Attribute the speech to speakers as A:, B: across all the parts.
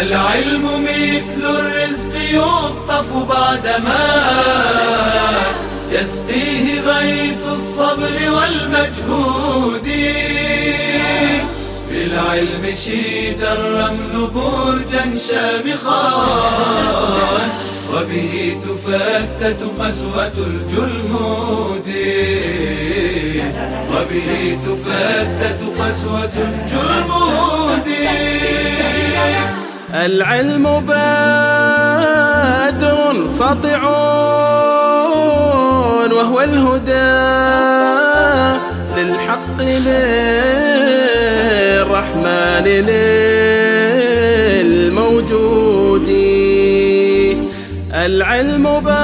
A: العلم مثل الرزق يقطف بعدما يسقيه غيث الصبر والمجهود. بالعلم شيد الرمل برجا شامخا وبه تفتت قسوة الجلمود. وبه تفتت قسوة الجلمود.
B: العلم بدر سطع وهو الهدى للحق للرحمن للموجود. العلم بحر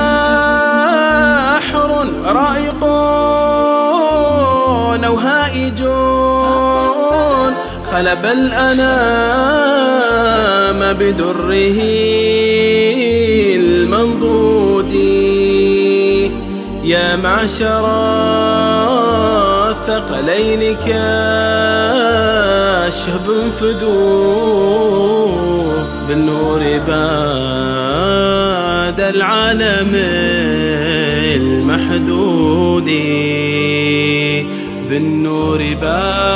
B: رائق أو هائج خلب الأنام بدره المنضود. يا معشر الثقلين كاشهب فدوه بالنور بعد العالم المحدود. بالنور بعد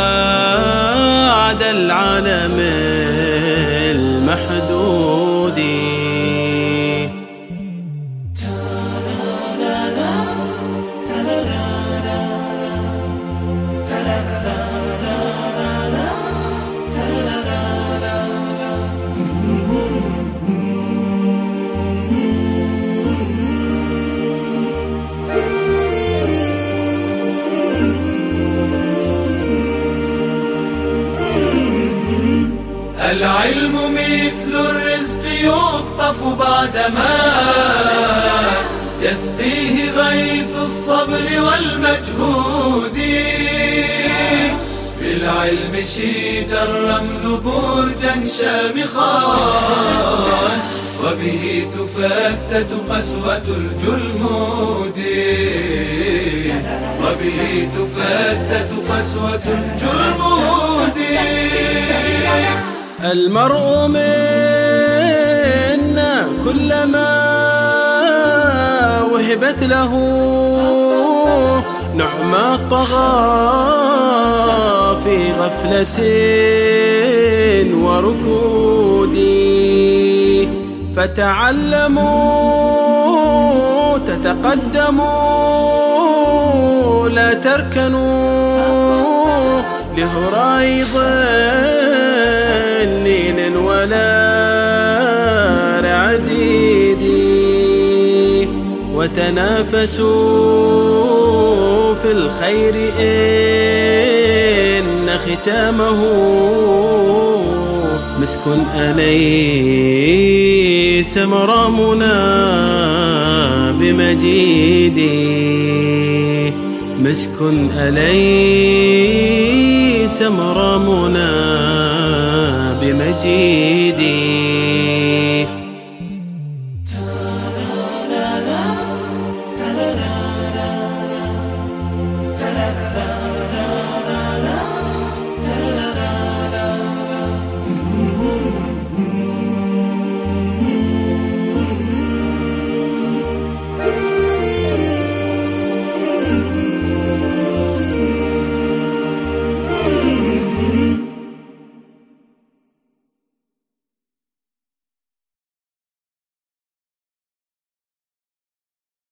B: العالم
A: العلم مثل الرزق يقطف بعدما يسقيه غيث الصبر والمجهود. بالعلم شيد الرمل برجا شامخا وبه تفتت قسوة الجلمود. وبه تفتت قسوة الجلمود.
B: المرء منا كلما وهبت له نعمة طغى في غفلة وركود. فتعلموا تتقدموا لا تركنوا ظنين وتنافسوا في الخير. إن ختامه مسك أليس مرامنا بمجيد. مسك أليس مرامنا بمجيد.